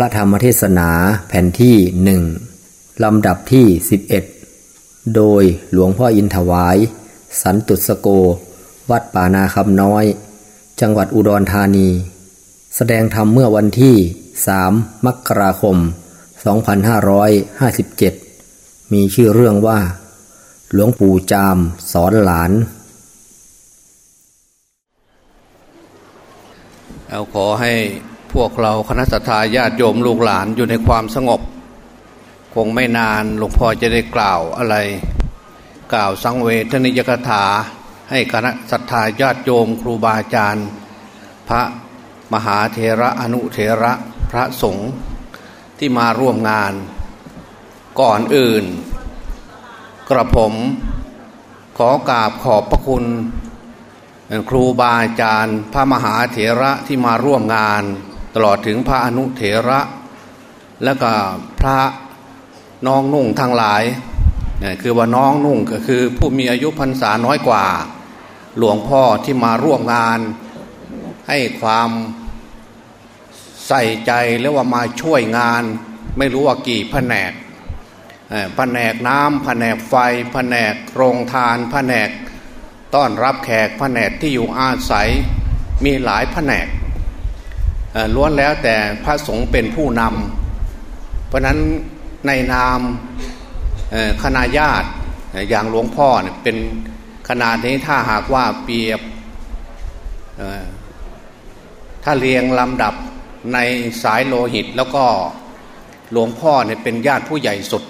ระธรรมเทศนาแผ่นที่หนึ่งลำดับที่ 11 โดยหลวงพ่ออินถวาย สันตุสโก วัดป่านาคำน้อย จังหวัดอุดรธานี แสดงธรรมเมื่อวันที่ 3 มกราคม 2557 มีชื่อเรื่องว่า หลวงปู่จามสอนหลาน เอาขอให้ พวกเราคณะสัตยาติโยมลูกหลานอยู่ในความสงบ คงไม่นานหลวงพ่อจะได้กล่าวอะไร กล่าวสังเวทนิยกถา ให้คณะสัตยาติโยมครูบาอาจารย์ พระมหาเทระอนุเทระพระสงฆ์ที่มาร่วมงาน ก่อนอื่น กระผมขอกราบขอบพระคุณครูบาอาจารย์ พระมหาเถระที่มาร่วมงาน ตลอดถึงพระอนุเถระ และก็พระน้องนุ่งทั้งหลายคือว่าน้องนุ่งก็คือผู้มีอายุพรรษาน้อยกว่า หลวงพ่อที่มาร่วมงานให้ความใส่ใจแล้วว่ามาช่วยงาน ไม่รู้ว่ากี่แผนกแผนกน้ำแผนกไฟแผนกโรงทานแผนกต้อนรับแขกแผนกที่อยู่อาศัยมีหลายแผนก ล้วนแล้วแต่พระสงฆ์เป็นผู้นำเพราะนั้นในนามคณะญาติอย่างหลวงพ่อเเป็นขนาดนี้ถ้าหากว่าเปรียบถ้าเรียงลำดับในสายโลหิตแล้วก็หลวงพ่อเนี่ยเป็นญาติผู้ใหญ่สุด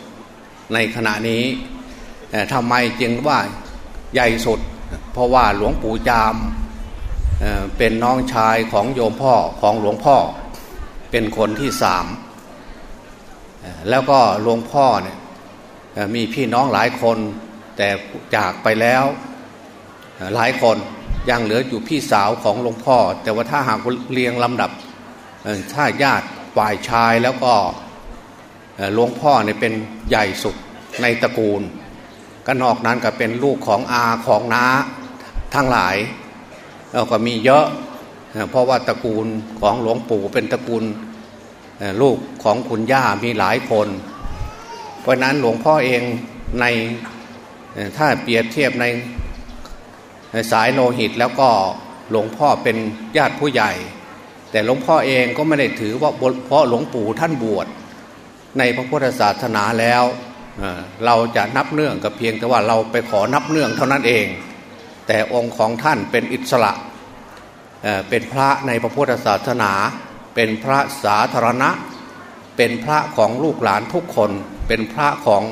ในขณะนี้ทำไมจึงว่าใหญ่สุด เพราะว่าหลวงปู่จาม เป็นน้องชายของโยมพ่อของหลวงพ่อ เป็นคนที่สามแล้วก็หลวงพ่อเนี่ยมีพี่น้องหลายคน แต่จากไปแล้วหลายคนยังเหลืออยู่พี่สาวของหลวงพ่อ แต่ว่าถ้าหากเรียงลำดับถ้าญาติฝ่ายชายแล้วก็หลวงพ่อเนี่ยเป็นใหญ่สุดในตระกูลก็นอกนั้นก็เป็นลูกของอาของน้าทั้งหลาย เราก็มีเยอะ เพราะว่าตระกูลของหลวงปู่เป็นตระกูลลูกของคุณย่ามีหลายคน เพราะนั้นหลวงพ่อเองในถ้าเปรียบเทียบในสายโลหิตแล้วก็หลวงพ่อเป็นญาติผู้ใหญ่ แต่หลวงพ่อเองก็ไม่ได้ถือว่าเพราะหลวงปู่ท่านบวชในพระพุทธศาสนาแล้ว เราจะนับเนื่องกับเพียงแต่ว่าเราไปขอนับเนื่องเท่านั้นเอง แต่องค์ของท่านเป็นอิสระเป็นพระในพระพุทธศาสนา เป็นพระสาธารณะ เป็นพระของลูกหลานทุกคน เป็นพระของ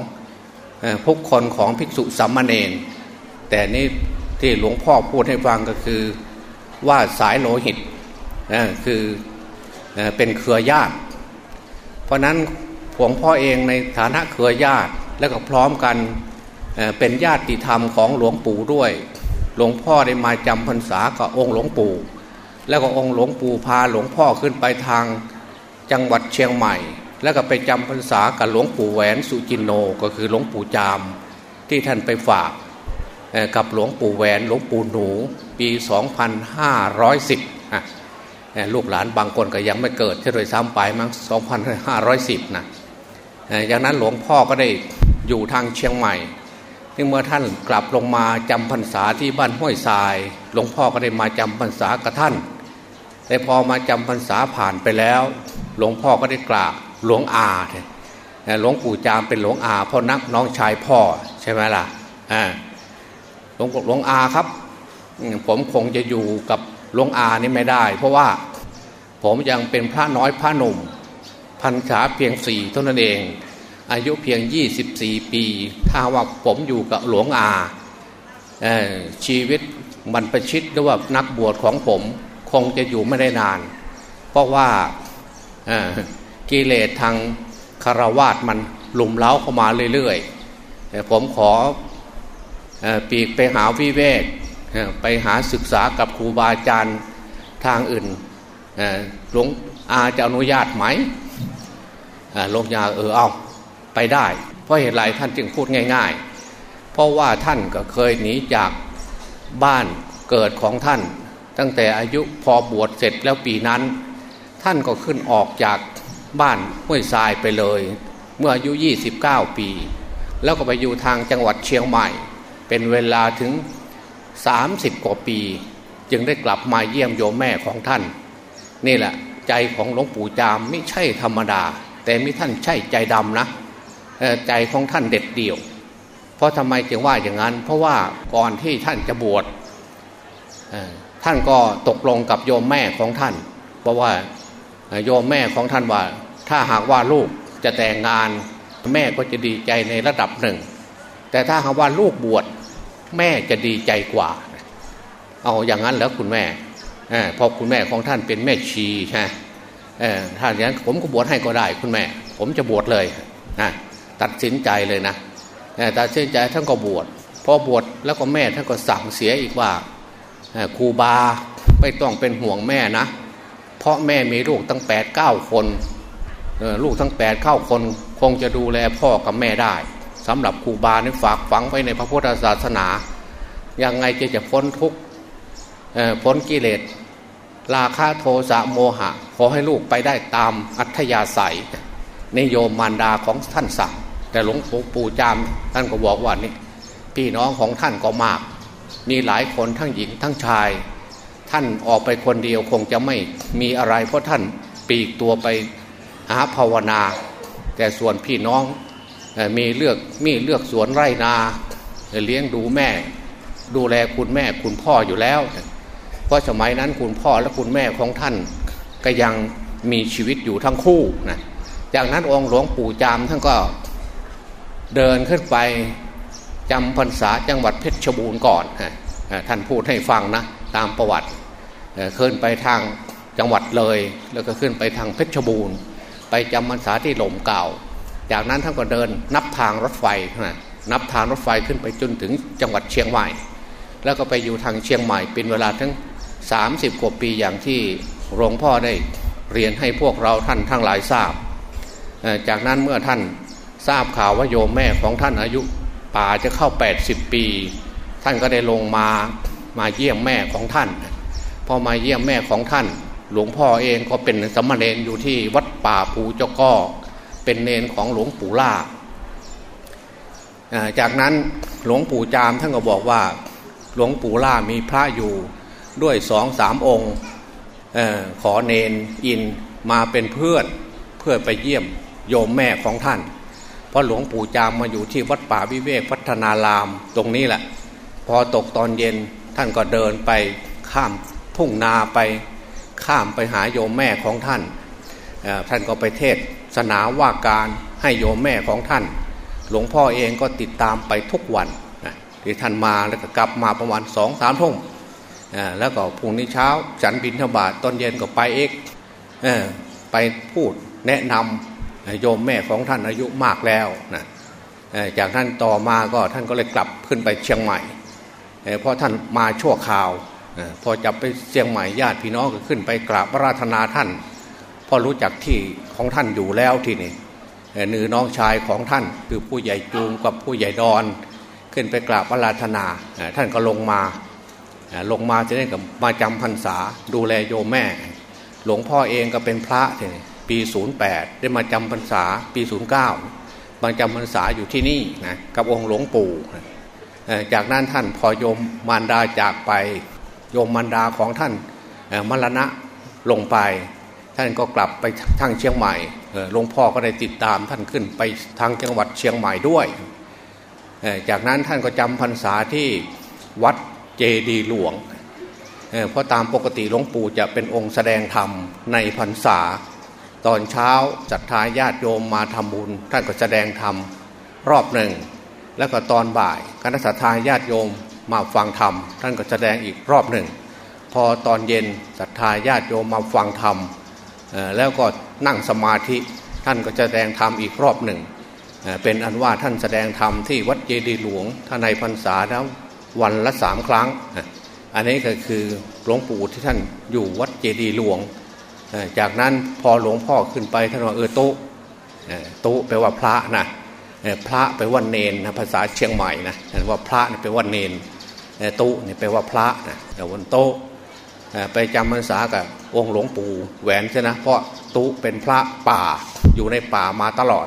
ทุกคนของภิกษุสัมมาเนนแต่นี่ที่หลวงพ่อพูดให้ฟังก็คือว่าสายโลหิตคือเป็นเครือญาติ เพราะนั้นหลวงพ่อเองในฐานะเครือญาติและก็พร้อมกันเป็นญาติธรรมของหลวงปู่ด้วย หลวงพ่อได้มาจำพรรษากับองค์หลวงปู่ แล้วก็องค์หลวงปู่พาหลวงพ่อขึ้นไปทางจังหวัดเชียงใหม่ แล้วก็ไปจำพรรษากับหลวงปู่แหวนสุจินโนก็คือหลวงปู่จาม ที่ท่านไปฝากกับหลวงปู่แหวนหลวงปู่หนูปี 2510ลูกหลานบางคนก็ยังไม่เกิดเฉลยซ้ำไปมั้ง2510นะอย่างนั้นหลวงพ่อก็ได้อยู่ทางเชียงใหม่ ที่เมื่อท่านกลับลงมาจำพรรษาที่บ้านห้วยทราย หลวงพ่อก็ได้มาจำพรรษากับท่าน แต่พอมาจำพรรษาผ่านไปแล้ว หลวงพ่อก็ได้กราบหลวงอาหลวงปู่จามเป็นหลวงอาพ่อนักน้องชายพ่อใช่ไหมล่ะหลวงหลวงอาครับ ผมคงจะอยู่กับหลวงอานี่ไม่ได้ เพราะว่าผมยังเป็นพระน้อยพระหนุ่มพันษาเพียงสี่เท่านั้นเอง อายุเพียงยี่สิบสี่ปี ถ้าว่าผมอยู่กับหลวงอาชีวิตบรรพชิตหรือว่านักบวชของผมคงจะอยู่ไม่ได้นาน เพราะว่ากิเลสทางคารวาสมันลุมเล้าเข้ามาเรื่อยๆผมขอปีกไปหาวิเวกไปหาศึกษากับครูบาอาจารย์ทางอื่นหลวงอาจะอนุญาตไหมหลวงยาเออเอา ไปได้ เพราะเหตุไรท่านจึงพูดง่าย ๆ เพราะว่าท่านก็เคยหนีจากบ้านเกิดของท่าน ตั้งแต่อายุพอบวชเสร็จแล้วปีนั้น ท่านก็ขึ้นออกจากบ้านห้วยทรายไปเลย เมื่ออายุ 29 ปี แล้วก็ไปอยู่ทางจังหวัดเชียงใหม่ เป็นเวลาถึง 30 กว่าปี จึงได้กลับมาเยี่ยมโยมแม่ของท่าน นี่แหละใจของหลวงปู่จามไม่ใช่ธรรมดา แต่ไม่ท่านใช่ใจดำนะ ใจของท่านเด็ดเดี่ยว เพราะทำไมจึงว่าอย่างนั้น เพราะว่าก่อนที่ท่านจะบวชท่านก็ตกลงกับโยมแม่ของท่าน เพราะว่าโยมแม่ของท่านว่า ถ้าหากว่าลูกจะแต่งงานแม่ก็จะดีใจในระดับหนึ่ง แต่ถ้าหากว่าลูกบวชแม่จะดีใจกว่า เอาอย่างนั้นแล้วคุณแม่พอคุณแม่ของท่านเป็นแม่ชีใช่ถ้าอย่างนั้นผมก็บวชให้ก็ได้คุณแม่ ผมจะบวชเลยนะ ตัดสินใจเลยนะตัดสินใจท่านก็บวชพอบวชแล้วก็แม่ท่านก็สั่งเสียอีกว่าครูบาไม่ต้องเป็นห่วงแม่นะ เพราะแม่มีลูกตั้งแปดเก้าคนลูกทั้งแปดเก้าคนคงจะดูแลพ่อกับแม่ได้สำหรับครูบาเนี่ฝากฝังไว้ในพระพุทธศาสนา ยังไงจะจะพ้นทุกพ้นกิเลสราคาโทสะโมหะ ขอให้ลูกไปได้ตามอัธยาศัยนิโยมมารดาของท่านสั่ง แต่หลวงปู่จามท่านก็บอกว่านี่พี่น้องของท่านก็มาก มีหลายคนทั้งหญิงทั้งชาย ท่านออกไปคนเดียวคงจะไม่มีอะไร เพราะท่านปีกตัวไปหาภาวนา แต่ส่วนพี่น้องมีเลือกมีเลือกสวนไร่นา เลี้ยงดูแม่ ดูแลคุณแม่คุณพ่ออยู่แล้ว เพราะสมัยนั้นคุณพ่อและคุณแม่ของท่านก็ยังมีชีวิตอยู่ทั้งคู่นะจากนั้นองค์หลวงปู่จามท่านก็ เดินขึ้นไปจำพรรษาจังหวัดเพชรบูรณ์ก่อนท่านพูดให้ฟังนะตามประวัติขึ้นไปทางจังหวัดเลย แล้วก็ขึ้นไปทางเพชรบูรณ์ ไปจำพรรษาที่หล่มเก่า จากนั้นท่านก็เดินนับทางรถไฟนับทางรถไฟขึ้นไปจนถึงจังหวัดเชียงใหม่ แล้วก็ไปอยู่ทางเชียงใหม่เป็นเวลาทั้ง 30 กว่าปีอย่างที่หลวงพ่อได้เรียนให้พวกเราท่านทั้งหลายทราบ จากนั้นเมื่อท่าน ทราบข่าวว่าโยมแม่ของท่านอายุป่าจะเข้า 80 ปี ท่านก็ได้ลงมามาเยี่ยมแม่ของท่านพอมาเยี่ยมแม่ของท่าน หลวงพ่อเองก็เป็นสมณเณรอยู่ที่วัดป่าภูเจ้าก้อเป็นเนนของหลวงปู่ล่าจากนั้นหลวงปู่จามท่านก็บอกว่าหลวงปู่ล่ามีพระอยู่ด้วยสองสามองค์อขอเนนอินมาเป็นเพื่อนเพื่อไปเยี่ยมโยมแม่ของท่าน เพราะหลวงปู่จามมาอยู่ที่วัดป่าวิเวกพัฒนารามตรงนี้แหละ พอตกตอนเย็นท่านก็เดินไปข้ามทุ่งนาไปข้ามไปหาโยมแม่ของท่าน ท่านก็ไปเทศสนาว่าการให้โยมแม่ของท่าน หลวงพ่อเองก็ติดตามไปทุกวันที่ท่านมาแล้วก็กลับมาประมาณสองสามทุ่มแล้วก็พรุ่งนี้เช้าฉันบินทบาทตอนเย็นก็ไปเอกไปพูดแนะนำ โยมแม่ของท่านอายุมากแล้วนะจากท่านต่อมาก็ท่านก็เลยกลับขึ้นไปเชียงใหม่เพราะท่านมาชั่วคราวพอจับไปเชียงใหม่ญาติพี่น้องก็ขึ้นไปกราบราธนาท่านพอรู้จักที่ของท่านอยู่แล้วที่นี่นือน้องชายของท่านคือผู้ใหญ่จูงกับผู้ใหญ่ดอน ขึ้นไปกราบระราธนาท่านก็ลงมาลงมาจะได้กับมาจำพรรษาดูแลโยมแม่ หลวงพ่อเองก็เป็นพระที่นี่ ปี 08 ได้มาจำพรรษาปี 09มาจำพรรษาอยู่ที่นี่นะกับองค์หลวงปู่จากนั้นท่านพอโยมมารดาจากไปโยมมารดาของท่านมรณะลงไป ท่านก็กลับไปทางเชียงใหม่หลวงพ่อก็ได้ติดตามท่านขึ้นไปทางจังหวัดเชียงใหม่ด้วย จากนั้นท่านก็จำพรรษาที่วัดเจดีหลวงเพราะตามปกติหลวงปู่จะเป็นองค์แสดงธรรมในพรรษา ตอนเช้าจัดทายญาติโยมมาทำบุญ ท่านก็แสดงธรรมรอบหนึ่ง แล้วก็ตอนบ่ายคณะสัตยาญาติโยมมาฟังธรรม ท่านก็แสดงอีกรอบหนึ่ง พอตอนเย็นศรัทธาญาติโยมมาฟังธรรมแล้วก็นั่งสมาธิท่านก็แสดงธรรมอีกรอบหนึ่ง เป็นอันว่าท่านแสดงธรรมที่วัดเจดีหลวงท่านในพรรษาแล้ววันละสามครั้ง อันนี้ก็คือหลวงปู่ที่ท่านอยู่วัดเจดีหลวง จากนั้นพอหลวงพ่อขึ้นไปท่านว่าเออต๊ะโต๊ะแปลว่าพระนะพระแปลว่าเนนนะภาษาเชียงใหม่นะว่าพระแปลว่าเนนต๊ะนี่แปลว่าพระนะแต่วันโตไปจำพรรษากับองค์หลวงปู่แหวนใช่นะเพราะตุเป็นพระป่าอยู่ในป่ามาตลอด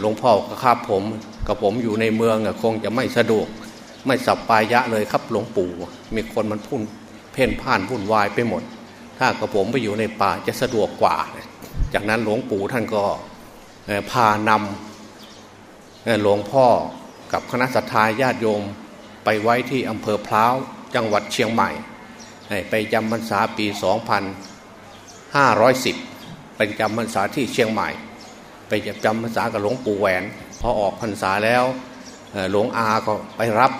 หลวงพ่อครับผมกับผมอยู่ในเมืองคงจะไม่สะดวกไม่สับปายะเลยครับหลวงปู่ มีคนมันพุ่นเพ่นพ่านพุ่นวายไปหมด ถ้ากับผมไปอยู่ในป่าจะสะดวกกว่า จากนั้นหลวงปู่ท่านก็พานำหลวงพ่อกับคณะสัตยาญาติโยมไปไว้ที่อำเภอพร้าวจังหวัดเชียงใหม่ ไปจำพรรษาปี 2510 เป็นจำพรรษาที่เชียงใหม่ ไปจำพรรษากับหลวงปู่แหวน พอออกพรรษาแล้วหลวงอาก็ไปรับ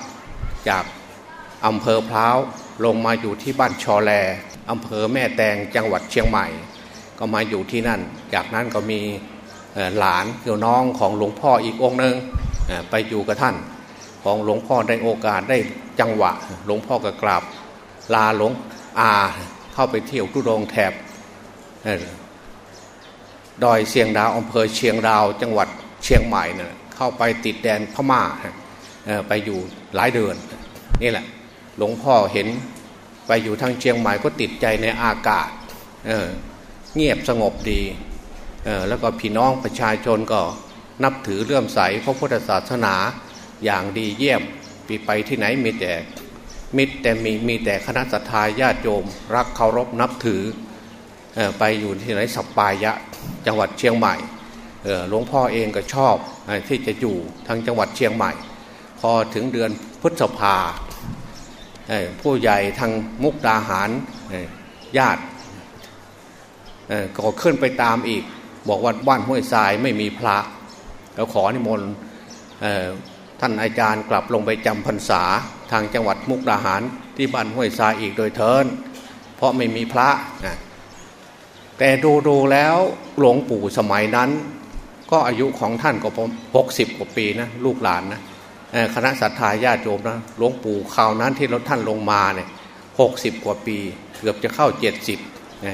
จากอำเภอพร้าว ลงมาอยู่ที่บ้านชอแลอำเภอแม่แตงจังหวัดเชียงใหม่ ก็มาอยู่ที่นั่น จากนั้นก็มีหลานคือน้องของหลวงพ่ออีกองค์หนึ่งไปอยู่กับท่าน ของหลวงพ่อได้โอกาสได้จังหวะ หลวงพ่อก็กราบลาหลวงอาเข้าไปเที่ยวทุดงแถบดอยเชียงดาวอำเภอเชียงดาว จังหวัดเชียงใหม่เนี่ยเข้าไปติดแดนพม่าไปอยู่หลายเดือนนี่แหละ หลวงพ่อเห็นไปอยู่ทางเชียงใหม่ก็ติดใจในอากาศเเงียบสงบดี แล้วก็พี่น้องประชาชนก็นับถือเลื่อมใสพระพุทธศาสนาอย่างดีเยี่ยมปีไปที่ไหนมีแต่มิตรแต่มีมีแต่คณะสัตยาญาติโยม รักเคารพนับถือไปอยู่ที่ไหนสัปปายะจังหวัดเชียงใหม่หลวงพ่อเองก็ชอบที่จะอยู่ทางจังหวัดเชียงใหม่ พอถึงเดือนพฤษภา ผู้ใหญ่ทางมุกดาหารญาติก็ขึ้นไปตามอีก บอกว่าบ้านห้วยทรายไม่มีพระแล้วขอนิมนต์ท่านอาจารย์กลับลงไปจำพรรษาทางจังหวัดมุกดาหารที่บ้านห้วยทรายอีกโดยเทินเพราะไม่มีพระแต่ดูดูแล้วหลวงปู่สมัยนั้น ก็อายุของท่านก็หกสิบกว่าปีนะลูกหลานนะ คณะสัตยาญาติโยมนะหลวงปู่คราวนั้นที่เราท่านลงมาเนี่ยหกสิบกว่าปี เกือบจะเข้าเจ็ดสิบ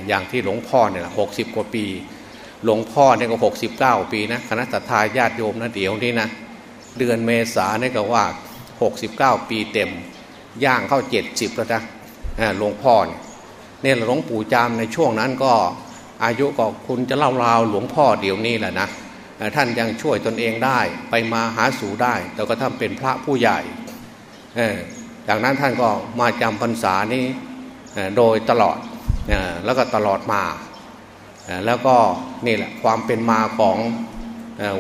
อย่างที่หลวงพ่อเนี่ยหกสิบกว่าปี หลวงพ่อเนี่ยก็หกสิบเก้าปีนะคณะสัตยาญาติโยมนะเดี๋ยวนี้นะเดือนเมษาเนี่ยก็ว่าหกสิบเก้าปีเต็ม ย่างเข้าเจ็ดสิบแล้วนะหลวงพ่อเนี่ยหลวงปู่จามในช่วงนั้นก็อายุก็คุณจะเล่าราวหลวงพ่อเดี๋ยวนี้แหละนะ ท่านยังช่วยตนเองได้ ไปมาหาสู่ได้ แต่ก็ท่านเป็นพระผู้ใหญ่จากนั้นท่านก็มาจำพรรษานี้โดยตลอดแล้วก็ตลอดมาแล้วก็นี่แหละความเป็นมาของ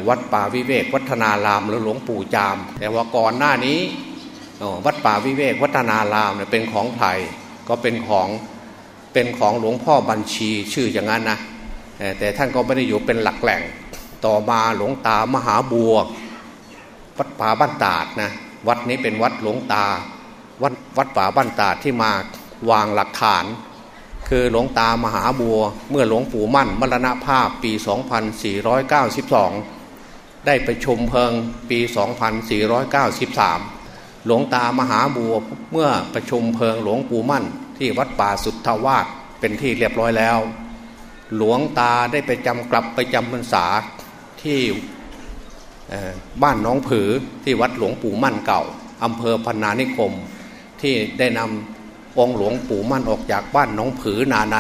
วัดป่าวิเวกวัฒนารามหรือหลวงปู่จาม แต่ว่าก่อนหน้านี้วัดป่าวิเวกวัฒนารามเนี่ยเป็นของไทยก็เป็นของเป็นของหลวงพ่อบัญชีชื่ออย่างนั้นนะแต่ท่านก็ไม่ได้อยู่เป็นหลักแหล่ง ต่อมาหลวงตามหาบัววัดป่าบ้านตาดนะวัดนี้เป็นวัดหลวงตา วัดวัดป่าบ้านตาดที่มาวางหลักฐาน คือหลวงตามหาบัว เมื่อหลวงปู่มั่นมรณภาพปี 2492 ได้ไปชมเพลิงปี 2493 หลวงตามหาบัวเมื่อประชุมเพลิงหลวงปู่มั่น ที่วัดป่าสุทธาวาสเป็นที่เรียบร้อยแล้ว หลวงตาได้ไปจำกลับไปจำพรรษา ที่บ้านน้องผือที่วัดหลวงปู่มั่นเก่าอำเภอพนานิคม ที่ได้นำองหลวงปู่มั่นออกจากบ้านน้องผือนาใน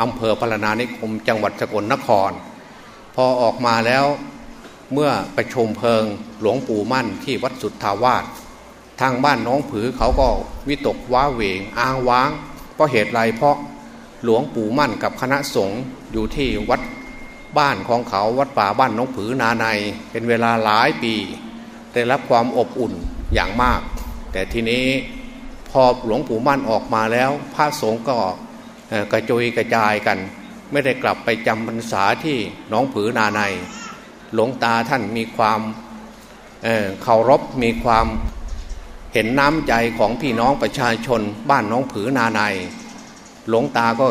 อำเภอพนานิคม จังหวัดสกลนคร พอออกมาแล้วเมื่อไปชมเพลิงหลวงปู่มั่นที่วัดสุทธาวาสทางบ้านน้องผือเขาก็วิตกว้าเหวงอ้างว้าง เพราะเหตุไรเพราะหลวงปู่มั่นกับคณะสงฆ์อยู่ที่วัด บ้านของเขาวัดป่าบ้านน้องผือนาใน เป็นเวลาหลายปี ได้รับความอบอุ่นอย่างมาก แต่ทีนี้พอหลวงปู่มั่นออกมาแล้ว พระสงฆ์ก็กระจุยกระจายกัน ไม่ได้กลับไปจำพรรษาที่น้องผือนาใน หลวงตาท่านมีความเเคารพมีความเห็นน้ำใจของพี่น้องประชาชนบ้านน้องผือนาใน หลวงตาก็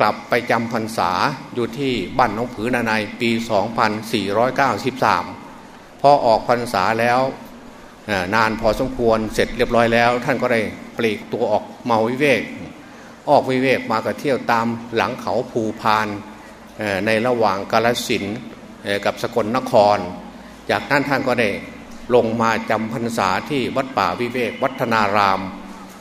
กลับไปจำพรรษาอยู่ที่บ้านน้องผือนาในปี 2493 พอออกพรรษาแล้วนานพอสมควรเสร็จเรียบร้อยแล้ว ท่านก็ได้ปลีกตัวออกมาวิเวก ออกวิเวกมาก็เที่ยวตามหลังเขาภูพานในระหว่างกาลสินกับสกลนคร จากนั้นท่านก็ได้ลงมาจำพรรษาที่วัดป่าวิเวกวัฒนาราม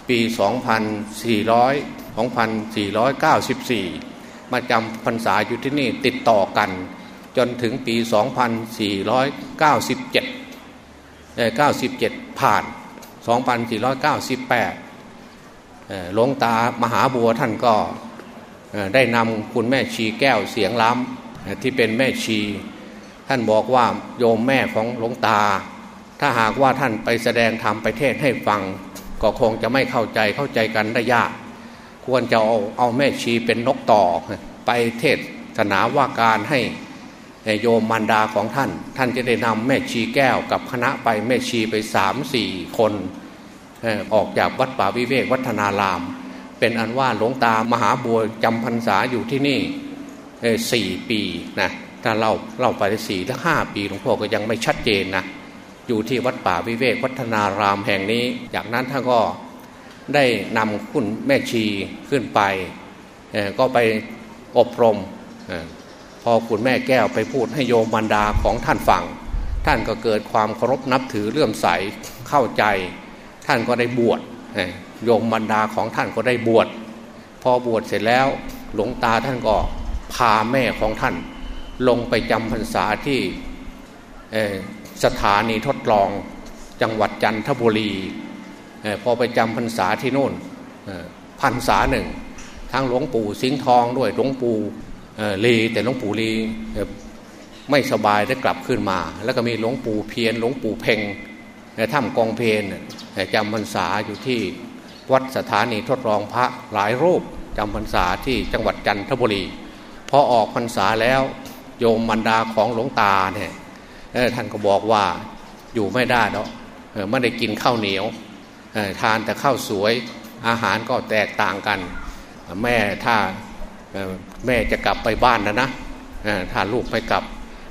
ปี 2400 2494 มาจำพรรษาอยู่ที่นี่ติดต่อกัน จนถึงปี 2497 97 ผ่าน 2498 หลวงตามหาบัวท่านก็ได้นำคุณแม่ชีแก้วเสียงล้ำที่เป็นแม่ชี ท่านบอกว่าโยมแม่ของหลวงตา ถ้าหากว่าท่านไปแสดงธรรมไปเทศให้ฟัง ก็คงจะไม่เข้าใจเข้าใจกันได้ยาก ควรจะเอาเอาแม่ชีเป็นนกต่อ ไปเทศนาว่าการให้โยมมารดาของท่าน ท่านจะได้นำแม่ชีแก้วกับคณะไปแม่ชีไปสามสี่คนออกจากวัดป่าวิเวกวัฒนาราม เป็นอันว่าหลวงตามหาบัวจำพรรษาอยู่ที่นี่สี่ปีนะถ้าเล่าเล่าไปสี่ถึงห้าปีหลวงพ่อก็ยังไม่ชัดเจนนะอยู่ที่วัดป่าวิเวกวัฒนารามแห่งนี้ จากนั้นท่านก็ ได้นำคุณแม่ชีขึ้นไป ก็ไปอบรม พอคุณแม่แก้วไปพูดให้โยมบรรดาของท่านฟัง ท่านก็เกิดความเคารพนับถือเลื่อมใสเข้าใจ ท่านก็ได้บวชโยมบรรดาของท่านก็ได้บวชพอบวชเสร็จแล้วหลวงตาท่านก็พาแม่ของท่าน ลงไปจำพรรษาที่สถานีทดลองจังหวัดจันทบุรี พอไปจำพรรษาที่โน่นพรรษาหนึ่งทั้งหลวงปู่สิงห์ทองด้วยหลวงปู่ลีแต่หลวงปู่ลีไม่สบายได้กลับขึ้นมา แล้วก็มีหลวงปู่เพียนหลวงปู่เพ่งถ้ำกองเพนจำพรรษาอยู่ที่วัดสถานีทดลองพระหลายรูปจำพรรษาที่จังหวัดจันทบุรีพอออกพรรษาแล้วโยมมันดาของหลวงตาเนี่ยท่านก็บอกว่าอยู่ไม่ได้แล้วไม่ได้กินข้าวเหนียว ทานแต่ข้าวสวยอาหารก็แตกต่างกัน แม่ถ้าแม่จะกลับไปบ้านแล้วนะถ้าลูกไม่กลับ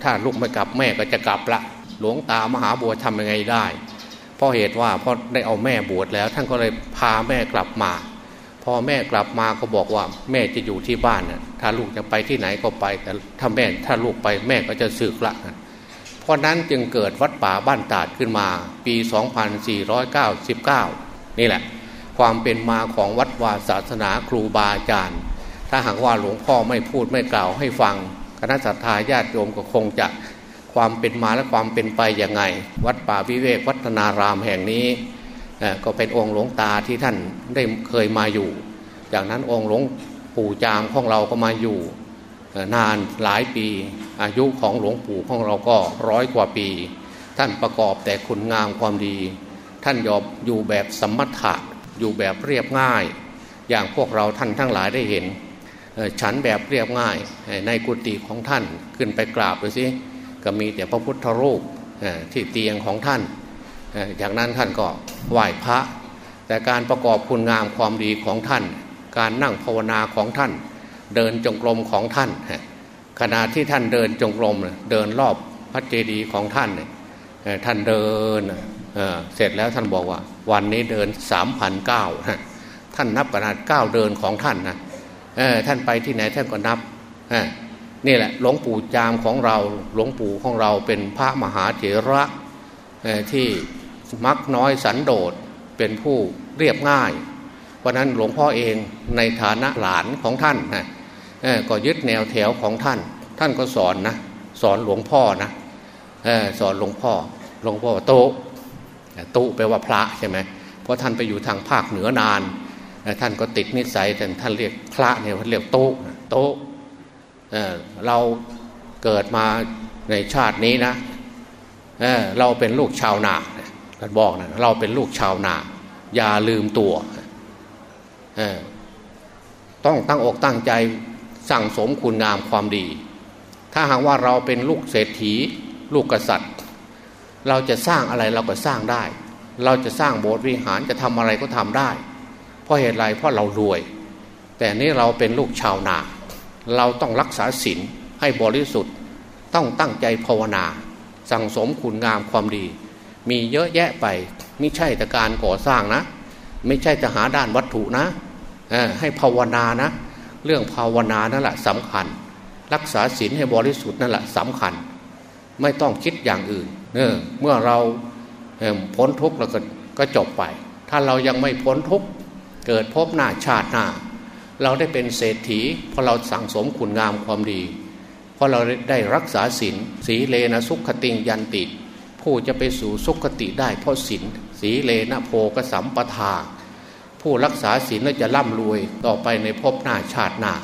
ถ้าลูกไม่กลับแม่ก็จะกลับละหลวงตามหาบัวทำยังไงได้ เพราะเหตุว่าพอได้เอาแม่บวชแล้ว ท่านก็เลยพาแม่กลับมา พอแม่กลับมาก็บอกว่าแม่จะอยู่ที่บ้านนะถ้าลูกจะไปที่ไหนก็ไปแต่ถ้าแม่ถ้าลูกไปแม่ก็จะสึกละ ราะนั้นจึงเกิดวัดป่าบ้านตาดขึ้นมา ปี 2499 นี่แหละ ความเป็นมาของวัดวาศาสนาครูบาอาจารย์ ถ้าหากว่าหลวงพ่อไม่พูดไม่กล่าวให้ฟังคณะสัตยาญาติโยมก็คงจะความเป็นมาและความเป็นไปอยังไง วัดป่าวิเวกวัฒนารามแห่งนี้ก็เป็นองค์หลวงตาที่ท่านได้เคยมาอยู่ จากนั้นองค์หลวงปู่จามของเราก็มาอยู่ นานหลายปี อายุของหลวงปู่ของเราก็ร้อยกว่าปี ท่านประกอบแต่คุณงามความดี ท่านยอบอยู่แบบสมถะอยู่แบบเรียบง่าย อย่างพวกเราท่านทั้งหลายได้เห็นฉันแบบเรียบง่ายในกุฏิของท่านขึ้นไปกราบดูสิก็มีแต่พระพุทธรูปที่เตียงของท่านจากนั้นท่านก็ไหว้พระ แต่การประกอบคุณงามความดีของท่าน การนั่งภาวนาของท่าน เดินจงกรมของท่าน ขณะที่ท่านเดินจงกรมเดินรอบพระเจดีย์ของท่านท่านเดินเสร็จแล้วท่านบอกว่า วันนี้เดินสามพันเก้าท่านนับขนาดเก้าเดินของท่านนะท่านไปที่ไหนท่านก็นับนี่แหละหลวงปู่จามของเราหลวงปู่ของเราเป็นพระมหาเถระที่มักน้อยสันโดษเป็นผู้เรียบง่าย เพราะนั้นหลวงพ่อเองในฐานะหลานของท่านนะ ก็ยึดแนวแถวของท่าน ท่านก็สอนนะสอนหลวงพ่อนะสอนหลวงพ่อหลวงพ่อโตโตแปลว่าพระใช่ไหมเพราะท่านไปอยู่ทางภาคเหนือนาน ท่านก็ติดนิสัยแต่ท่านเรียกพระเนี่ยท่านเรียกโตโตเเราเกิดมาในชาตินี้นะเเราเป็นลูกชาวนาท่านบอกนะเราเป็นลูกชาวนา อย่าลืมตัวต้องตั้งอกตั้งใจ สั่งสมคุณงามความดี ถ้าหากว่าเราเป็นลูกเศรษฐี ลูกกษัตริย์ เราจะสร้างอะไรเราก็สร้างได้ เราจะสร้างโบสถ์วิหารจะทำอะไรก็ทำได้ เพราะเหตุไรเพราะเรารวย แต่นี่เราเป็นลูกชาวนา เราต้องรักษาศีลให้บริสุทธิ์ต้องตั้งใจภาวนา สั่งสมคุณงามความดี มีเยอะแยะไปไม่ใช่แต่การก่อสร้างนะ ไม่ใช่จะหาด้านวัตถุนะให้ภาวนานะ เรื่องภาวนานั่นแหละสำคัญ รักษาศีลให้บริสุทธิ์นั่นแหละสำคัญ ไม่ต้องคิดอย่างอื่นเเมื่อเราพ้นทุกข์แล้วก็จบไป ถ้าเรายังไม่พ้นทุกข์เกิดพบหน้าชาติหน้า เราได้เป็นเศรษฐีเพราะเราสั่งสมคุณงามความดี เพราะเราได้รักษาศีลสีเลนะสุขติงยันติ ผู้จะไปสู่สุขติได้เพราะศีลสีเลนะโพกสัมปทา ผู้รักษาศีลแล้วจะร่ำรวยต่อไปในภพหน้าชาติหน้า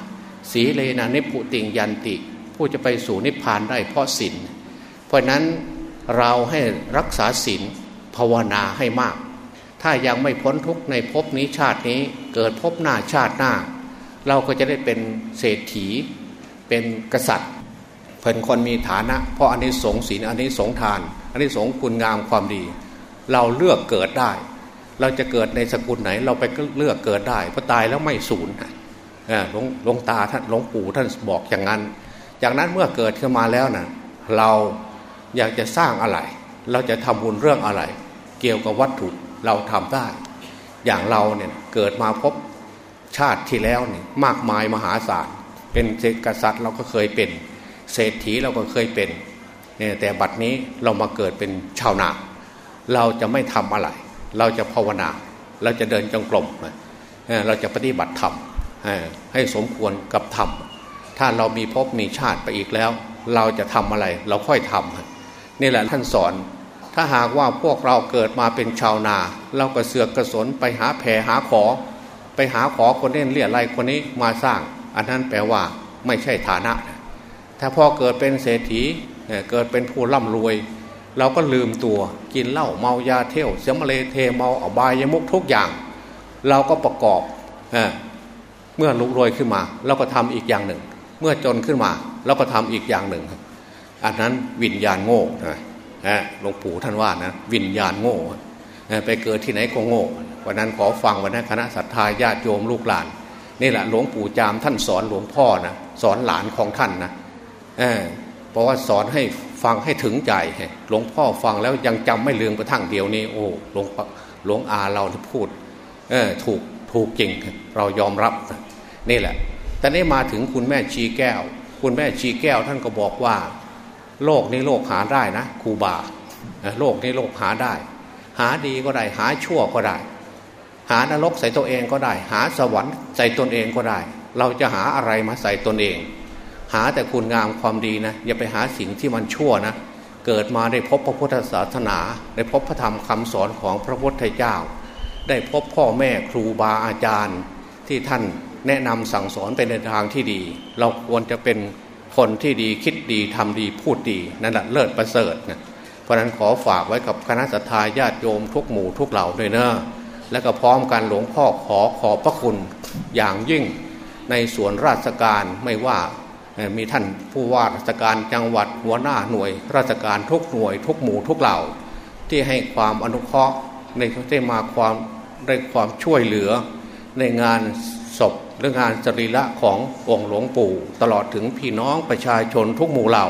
สีเลนะนิพุติงยันติ ผู้จะไปสู่นิพพานได้เพราะศีลเพราะนั้นเราให้รักษาศีลภาวนาให้มาก ถ้ายังไม่พ้นทุกในภพนี้ชาตินี้เกิดภพหน้าชาติหน้า เราก็จะได้เป็นเศรษฐี เป็นกษัตริย์เป็นคนมีฐานะ เพราะอันนี้สงศีลอันนี้สงทาน อันนี้สงคุณงามความดี เราเลือกเกิดได้ เราจะเกิดในสกุลไหน เราไปเลือกเกิดได้เพราะตายแล้วไม่สูญหลวงลงตาท่านหลวงปู่ท่านบอกอย่างนั้น จากนั้นเมื่อเกิดขึ้นมาแล้วนะ่ะเราอยากจะสร้างอะไร เราจะทำบุญเรื่องอะไร เกี่ยวกับวัตถุเราทำได้ อย่างเราเนี่ยเกิดมาพบชาติที่แล้วเนี่ยมากมายมหาศาลเป็นกษัตริย์เราก็เคยเป็น เศรษฐีเราก็เคยเป็นเนี่ยแต่บัดนี้เรามาเกิดเป็นชาวนา เราจะไม่ทำอะไร เราจะภาวนา เราจะเดินจงกรมเราจะปฏิบัติธรรมให้สมควรกับธรรม ถ้าเรามีภพมีชาติไปอีกแล้ว เราจะทำอะไร เราค่อยทำนี่แหละท่านสอน ถ้าหากว่าพวกเราเกิดมาเป็นชาวนา เราก็เสือกกระสนไปหาแผ่หาขอ ไปหาขอคนนี้เรี่ยไรคนนี้มาสร้าง อันนั้นแปลว่าไม่ใช่ฐานะ ถ้าพอเกิดเป็นเศรษฐีเกิดเป็นผู้ร่ำรวย เราก็ลืมตัวกินเหล้าเมายาเที่ยวเสียมเลเทเมาอบายยมุกทุกอย่าง เราก็ประกอบเมื่อลุกรวยขึ้นมาเราก็ทำอีกอย่างหนึ่ง เมื่อจนขึ้นมาเราก็ทำอีกอย่างหนึ่ง อันนั้นวิญญาณโง่นะหลวงปู่ท่านว่านะวิญญาณโง่ไปเกิดที่ไหนก็โง่วันนั้นขอฟังวันนั้นคณะสัตยาญาติโยมลูกหลานนี่แหละหลวงปู่จามท่านสอนหลวงพ่อนะสอนหลานของท่านนะเเพราะว่าสอนให้ ฟังให้ถึงใจหลวงพ่อฟังแล้วยังจำไม่ลืมกระทั่งเดียวนี้โอ้หลวงหลวงอาเราที่พูดเออถูกถูกจริงเรายอมรับ นี่แหละแต่นี้มาถึงคุณแม่ชีแก้ว คุณแม่ชีแก้วท่านก็บอกว่า โลกนี้โลกหาได้นะครูบาโลกนี้โลกหาได้ หาดีก็ได้หาชั่วก็ได้ หานรกใส่ตัวเองก็ได้ หาสวรรค์ใส่ตนเองก็ได้ เราจะหาอะไรมาใส่ตนเอง หาแต่คุณงามความดีนะ อย่าไปหาสิ่งที่มันชั่วนะ เกิดมาได้พบพระพุทธศาสนา ได้พบพระธรรมคำสอนของพระพุทธเจ้า ได้พบพ่อแม่ครูบาอาจารย์ ที่ท่านแนะนำสั่งสอนไปในทางที่ดี เราควรจะเป็นคนที่ดีคิดดีทำดีพูดดีนั่นแหละเลิศประเสริฐนะเพราะนั้นขอฝากไว้กับคณะสัตยาญาติโยมทุกหมู่ทุกเหล่าด้วยเนะและก็พร้อมกันหลวงพ่อขอขอบพระคุณอย่างยิ่งในส่วนราชการไม่ว่า มีท่านผู้ว่าราชการจังหวัดหัวหน้าหน่วย ราชการทุกหน่วย ทุกหมู่ทุกเหล่า ที่ให้ความอนุเคราะห์ในที่มาความได้ความช่วยเหลือ ในงานศพเรื่องงานจริละขององค์หลวงปู่ ตลอดถึงพี่น้องประชาชนทุกหมู่เหล่า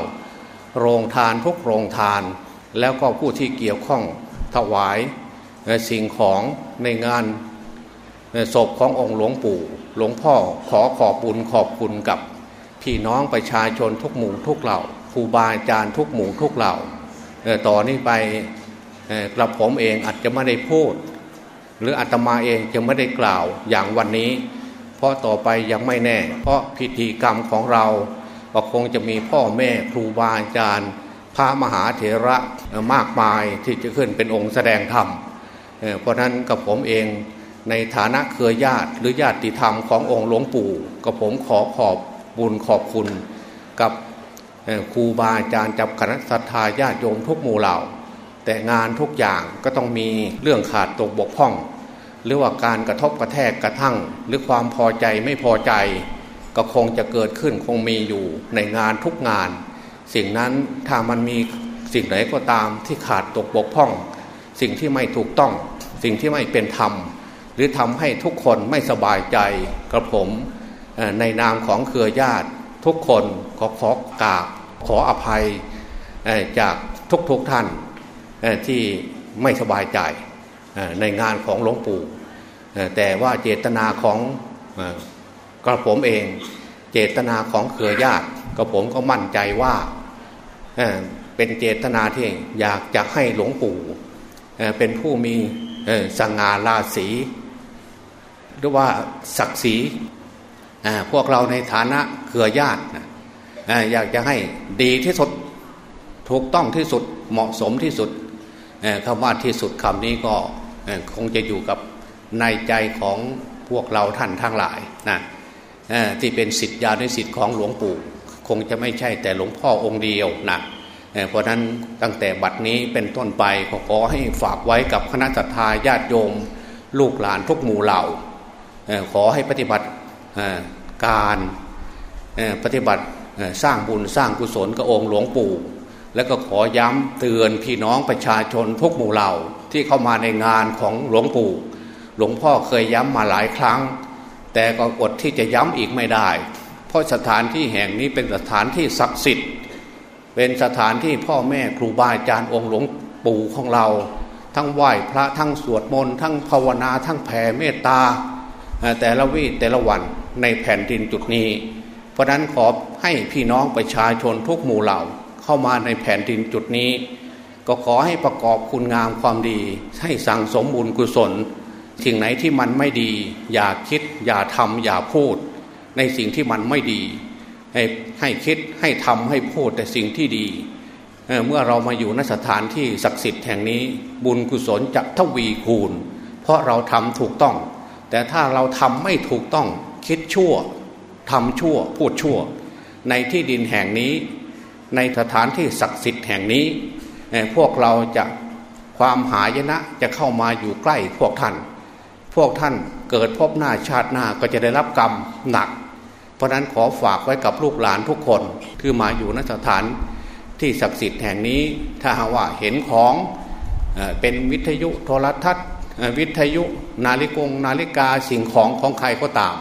โรงทานทุกโรงทาน แล้วก็ผู้ที่เกี่ยวข้องถวายสิ่งของในงานศพขององค์หลวงปู่ หลวงพ่อขอขอบบุญขอบคุณกับ พี่น้องประชาชนทุกหมู่ทุกเหล่าครูบาอาจารย์ทุกหมู่ทุกเหล่าต่อนนี้ไปกระผมเองอาจจะไม่ได้พูด หรืออาตมาเองจะไม่ได้กล่าวอย่างวันนี้ เพราะต่อไปยังไม่แน่ เพราะพิธีกรรมของเราก็คงจะมีพ่อแม่ครูบาอาจารย์พระมหาเถระมากมายที่จะขึ้นเป็นองค์แสดงธรรมเพราะนั้นกับผมเองในฐานะเครือญาติหรือญาติธรรมขององค์หลวงปู่กับผมขอขอบ บุญขอบคุณกับครูบาอาจารย์จับคณะศรัทธาญาติโยมทุกหมู่เหล่า แต่งานทุกอย่างก็ต้องมีเรื่องขาดตกบกพร่อง หรือว่าการกระทบกระแทกกระทั่ง หรือความพอใจไม่พอใจ ก็คงจะเกิดขึ้นคงมีอยู่ในงานทุกงาน สิ่งนั้นถ้ามันมีสิ่งไหนก็ตามที่ขาดตกบกพร่อง สิ่งที่ไม่ถูกต้อง สิ่งที่ไม่เป็นธรรมหรือทำให้ทุกคนไม่สบายใจกระผม ในนามของเครือญาติทุกคนขอขอกราบขออภัยจากทุกๆทท่านที่ไม่สบายใจในงานของหลวงปู่แต่ว่าเจตนาของกระผมเองเจตนาของเครือญาติกระผมก็มั่นใจว่าเป็นเจตนาที่อยากจะให้หลวงปู่เป็นผู้มีสง่าราศีหรือว่าศักดิ์ศรี พวกเราในฐานะเครือญาติอยากจะให้ดีที่สุดถูกต้องที่สุดเหมาะสมที่สุดคำว่าที่สุดคำนี้ก็คงจะอยู่กับในใจของพวกเราท่านทั้งหลายนะที่เป็นสิทธิญาณสิทธิ์ของหลวงปู่คงจะไม่ใช่แต่หลวงพ่อองค์เดียวนะเพราะนั้นตั้งแต่บัดนี้เป็นต้นไปขอขอให้ฝากไว้กับคณะสัตยาญาติโยม ลูกหลานทุกหมู่เหล่าขอให้ปฏิบัติ การปฏิบัติสร้างบุญสร้างกุศลกับองค์หลวงปู่ แล้วก็ขอย้ำเตือนพี่น้องประชาชนทุกหมู่เหล่าที่เข้ามาในงานของหลวงปู่ หลวงพ่อเคยย้ำมาหลายครั้ง แต่ก็อดที่จะย้ำอีกไม่ได้ เพราะสถานที่แห่งนี้เป็นสถานที่ศักดิ์สิทธิ์ เป็นสถานที่พ่อแม่ครูบาอาจารย์องค์หลวงปู่ของเรา ทั้งไหว้พระทั้งสวดมนต์ทั้งภาวนาทั้งแผ่เมตตาแต่ละวีแต่ละวัน ในแผ่นดินจุดนี้ เพราะนั้นขอให้พี่น้องประชาชนทุกหมู่เหล่าเข้ามาในแผ่นดินจุดนี้ ก็ขอให้ประกอบคุณงามความดี ให้สั่งสมบุญกุศลสิ่งไหนที่มันไม่ดี อย่าคิด อย่าทำอย่าพูด ในสิ่งที่มันไม่ดี ให้ให้คิดให้ทำให้พูดแต่สิ่งที่ดีเเมื่อเรามาอยู่ณสถานที่ศักดิ์สิทธิ์แห่งนี้ บุญกุศลจะทวีคูณ เพราะเราทำถูกต้อง แต่ถ้าเราทำไม่ถูกต้อง คิดชั่วทำชั่วพูดชั่ว ในที่ดินแห่งนี้ ในสถานที่ศักดิ์สิทธิ์แห่งนี้พวกเราจะความหายนะจะเข้ามาอยู่ใกล้พวกท่าน พวกท่านเกิดพบหน้าชาติหน้าก็จะได้รับกรรมหนัก เพราะนั้นขอฝากไว้กับลูกหลานทุกคนคือมาอยู่ณสถานที่ศักดิ์สิทธิ์แห่งนี้ถ้าหาว่าเห็นของเป็นวิทยุโทรทัศน์ วิทยุนาฬิกงนาฬิกาสิ่งของของใครก็ตาม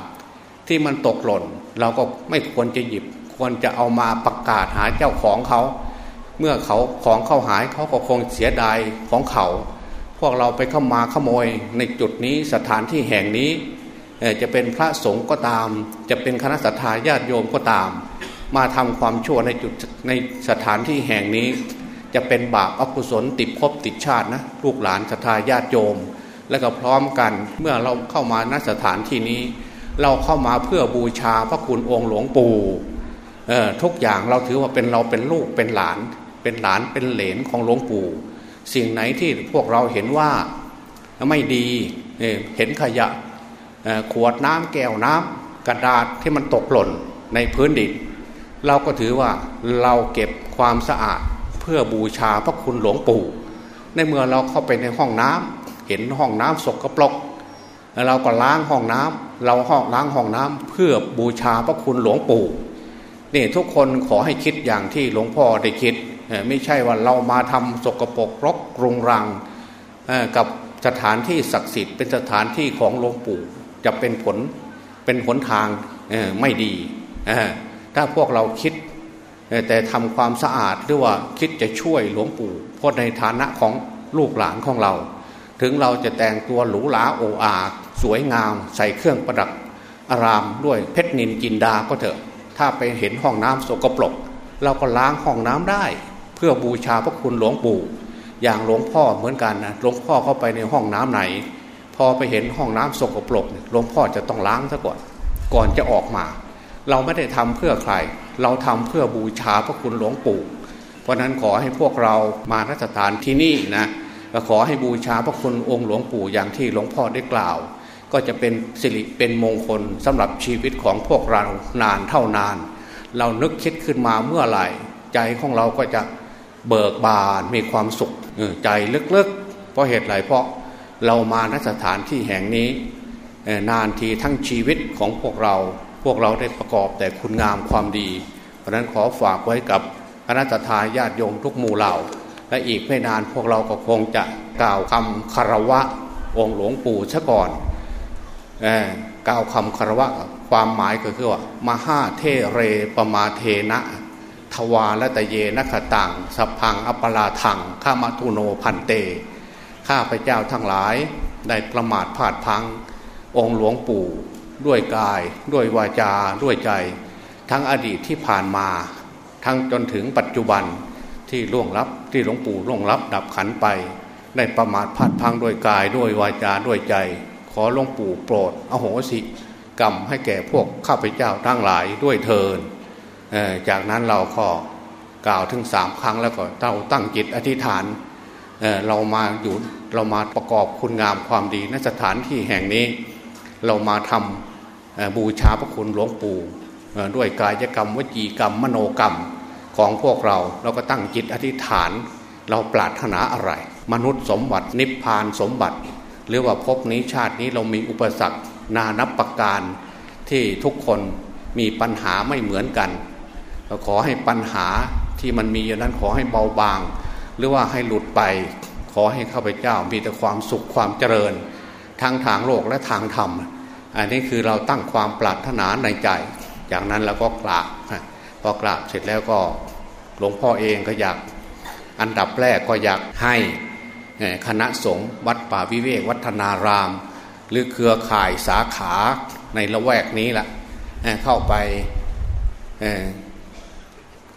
ที่มันตกหล่น เราก็ไม่ควรจะหยิบ ควรจะเอามาประกาศหาเจ้าของเขา เมื่อเขาของเขาหายเขาก็คงเสียดายของเขา พวกเราไปเข้ามาขโมยในจุดนี้สถานที่แห่งนี้ จะเป็นพระสงฆ์ก็ตาม จะเป็นคณะสัตยาญาติโยมก็ตาม มาทำความชั่วในจุดในสถานที่แห่งนี้ จะเป็นบาปอกุศลติดภพติดชาตินะลูกหลานสัตยาญาติโยม และก็พร้อมกันเมื่อเราเข้ามาณสถานที่นี้ เราเข้ามาเพื่อบูชาพระคุณองค์หลวงปู่ทุกอย่างเราถือว่าเป็นเราเป็นลูกเป็นหลาน เป็นหลานเป็นเหลนของหลวงปู่ สิ่งไหนที่พวกเราเห็นว่าไม่ดีเห็นขยะขวดน้ำแก้วน้ำกระดาษที่มันตกหล่นในพื้นดิน เราก็ถือว่าเราเก็บความสะอาดเพื่อบูชาพระคุณหลวงปู่ ในเมื่อเราเข้าไปในห้องน้ำเห็นห้องน้ำสกปรก เราก็ล้างห้องน้ำเราห้องล้างห้องน้ำเพื่อบูชาพระคุณหลวงปู่นี่ทุกคนขอให้คิดอย่างที่หลวงพ่อได้คิด ไม่ใช่ว่าเรามาทำสกปรกรกกรุงรังกับสถานที่ศักดิ์สิทธิ์เป็นสถานที่ของหลวงปู่จะเป็นผลเป็นหนทางไม่ดี ถ้าพวกเราคิดแต่ทำความสะอาดหรือว่าคิดจะช่วยหลวงปู่เพราะในฐานะของลูกหลานของเรา ถึงเราจะแต่งตัวหรูหราโออา สวยงาม ใส่เครื่องประดับอารามด้วยเพชรนินจินดาก็เถอะ ถ้าไปเห็นห้องน้ำสกปรกเราก็ล้างห้องน้ำได้ เพื่อบูชาพระคุณหลวงปู่ อย่างหลวงพ่อเหมือนกันนะหลวงพ่อเข้าไปในห้องน้ำไหน พอไปเห็นห้องน้ำสกปรกหลวงพ่อจะต้องล้างซะก่อน ก่อนจะออกมา เราไม่ได้ทำเพื่อใคร เราทำเพื่อบูชาพระคุณหลวงปู่ เพราะนั้นขอให้พวกเรามารัชฐานที่นี่นะขอให้บูชาพระคุณองค์หลวงปู่อย่างที่หลวงพ่อได้กล่าว ก็จะเป็นสิริเป็นมงคลสำหรับชีวิตของพวกเรานานเท่านาน เรานึกคิดขึ้นมาเมื่อไหร่ ใจของเราก็จะเบิกบานมีความสุขใจลึกๆ เพราะเหตุไรเพราะเรามาณสถานที่แห่งนี้ นานทีทั้งชีวิตของพวกเรา พวกเราได้ประกอบแต่คุณงามความดี เพราะนั้นขอฝากไว้กับคณะทาญาติโยมทุกหมู่เหล่า และอีกไม่นานพวกเราก็คงจะกล่าวคำคารวะองค์หลวงปู่ซะก่อน กล่าวคำคารวะความหมายก็คือว่ามหาเทเรปมาเทนะทวาและตะเยนักตังสพพังอปลาทังข้ามาทุโนพันเต ข้าพเจ้าทั้งหลายได้ประมาทพลาดพัง องค์หลวงปู่ ด้วยกาย ด้วยวาจา ด้วยใจ ทั้งอดีตที่ผ่านมา ทั้งจนถึงปัจจุบันที่ล่วงลับที่หลวงปู่ล่วงลับดับขันไป ได้ประมาทพลาดพังด้วยกายด้วยวาจาด้วยใจ ขอหลวงปู่โปรดอโหสิกรรมให้แก่พวกข้าพเจ้าทั้งหลายด้วยเทินจากนั้นเราก็กล่าวถึงสามครั้งแล้วก็เราตั้งจิตอธิษฐานเเรามาอยู่เรามาประกอบคุณงามความดีณสถานที่แห่งนี้ เรามาทำบูชาพระคุณหลวงปู่ด้วยกายกรรมวจีกรรมมโนกรรมของพวกเราเราก็ตั้งจิตอธิษฐาน เราปรารถนาอะไร มนุษย์สมบัตินิพพานสมบัติ หรือว่าพบนี้ชาตินี้เรามีอุปสรรคนานับประการที่ทุกคนมีปัญหาไม่เหมือนกันขอให้ปัญหาที่มันมีอย่างนั้นขอให้เบาบาง หรือว่าให้หลุดไป ขอให้ข้าพเจ้ามีแต่ความสุขความเจริญทั้งทางโลกและทางธรรม อันนี้คือเราตั้งความปรารถนาในใจจากนั้นเราก็กราบพอกราบเสร็จแล้วก็หลวงพ่อเองก็อยาก อันดับแรกก็อยากให้ คณะสงฆ์วัดป่าวิเวกวัฒนาราม หรือเครือข่ายสาขาในละแวกนี้แหละเข้าไป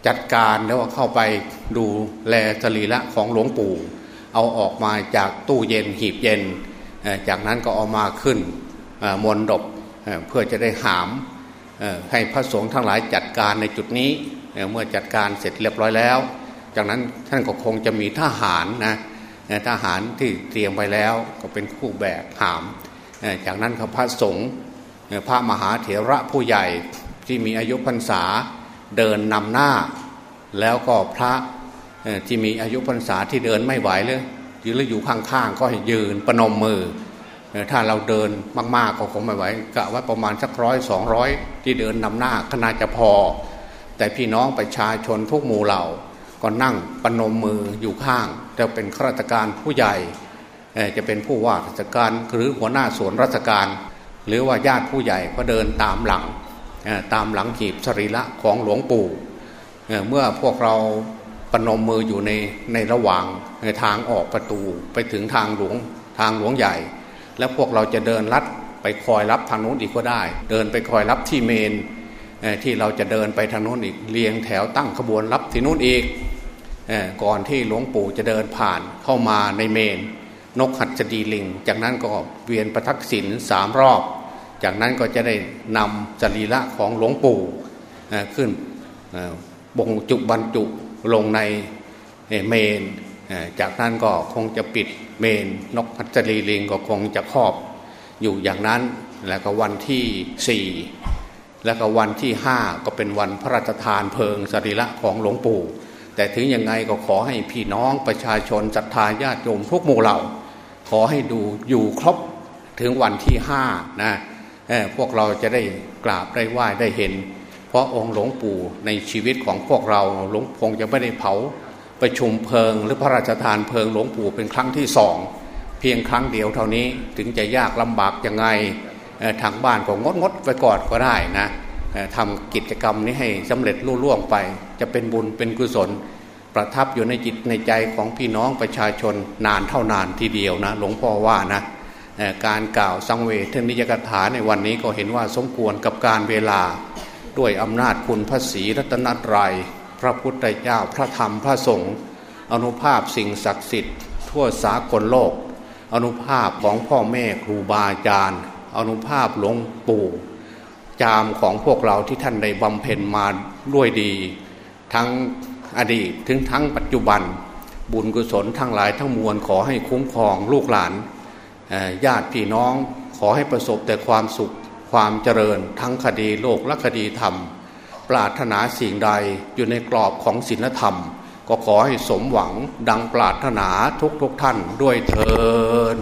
จัดการแล้วเข้าไปดูแลสรีระของหลวงปู่ เอาออกมาจากตู้เย็นหีบเย็น จากนั้นก็เอามาขึ้นมนดบเพื่อจะได้หามให้พระสงฆ์ทั้งหลายจัดการในจุดนี้เมื่อจัดการเสร็จเรียบร้อยแล้ว จากนั้นท่านก็คงจะมีทหารนะ ทหารที่เตรียมไว้แล้วก็เป็นคู่แบกหาม จากนั้นพระสงฆ์พระมหาเถระผู้ใหญ่ที่มีอายุพรรษาเดินนำหน้า แล้วก็พระที่มีอายุพรรษาที่เดินไม่ไหวเลยยืนออยู่ข้างๆก็ให้ยืนประนมมือ ถ้าเราเดินมากๆก็คงไม่ไหวกะว่าประมาณสักร้อยสองร้อยที่เดินนำหน้าขนาดจะพอ แต่พี่น้องประชาชนทุกหมู่เหล่า ก็นั่งปนมมืออยู่ข้างจะเป็นข้าราชการผู้ใหญ่จะเป็นผู้ว่าราชการหรือหัวหน้าส่วนราชการ หรือว่าญาติผู้ใหญ่ก็เดินตามหลังตามหลังหีบสรีระของหลวงปู่เมื่อพวกเราปนมมืออยู่ในในระหว่างทางออกประตูไปถึงทางหลวงทางหลวงใหญ่ แล้วพวกเราจะเดินลัดไปคอยรับทางโน้นอีกก็ได้ เดินไปคอยรับที่เมนที่เราจะเดินไปทางโน้นอีกเรียงแถวตั้งขบวนรับที่โน้นอีก ก่อนที่หลวงปู่จะเดินผ่านเข้ามาในเมน นกหัดจดีลิง จากนั้นก็เวียนประทักษิณสามรอบ จากนั้นก็จะได้นำจรีระของหลวงปู่ขึ้นบงจุบรรจุลงในเมน จากนั้นก็คงจะปิดเมน นกพัชรีลิงก็คงจะครอบอยู่อย่างนั้นแล้วก็วันที่สี่แล้วก็วันที่ห้าก็เป็นวันพระราชทานเพลิงสรีระของหลวงปู่ แต่ถึงยังไงก็ขอให้พี่น้องประชาชนศรัทธาญาติโยมทุกหมู่เหล่าขอให้ดูอยู่ครบถึงวันที่ห้านะพวกเราจะได้กราบได้ไหว้ได้เห็น เพราะองค์หลวงปู่ในชีวิตของพวกเราหลวงพงจะไม่ได้เผาประชุมเพลิง หรือพระราชทานเพลิงหลวงปู่เป็นครั้งที่สองเพียงครั้งเดียวเท่านี้ถึงจะยากลำบากยังไงทางบ้านก็งดงดไปก่อนก็ได้นะ ทำกิจกรรมนี้ให้สำเร็จรุ่ล่วงไป จะเป็นบุญเป็นกุศล ประทับอยู่ในจิตในใจของพี่น้องประชาชนนานเท่านานทีเดียวนะ หลวงพ่อว่านะการกล่าวสังเวทนิยกถาในวันนี้ก็เห็นว่าสมควรกับการเวลา ด้วยอำนาจคุณพระศรีรัตนตรยัย พระพุทธเจ้าพระธรรมพระสงฆ์อนุภาพสิ่งศักดิ์สิทธิ์ ทั่วสากลโลก อนุภาพของพ่อแม่ครูบาอาจารย์ อนุภาพหลวงปู่ จามของพวกเราที่ท่านได้บำเพ็ญมาด้วยดี ทั้งอดีตถึงทั้งปัจจุบัน บุญกุศลทั้งหลายทั้งมวลขอให้คุ้มครองลูกหลานญาติพี่น้องขอให้ประสบแต่ความสุขความเจริญ ทั้งคดีโลกและคดีธรรม ปรารถนาสิ่งใดอยู่ในกรอบของศีลธรรม ก็ขอให้สมหวังดังปรารถนาทุกทุกท่านด้วยเทอ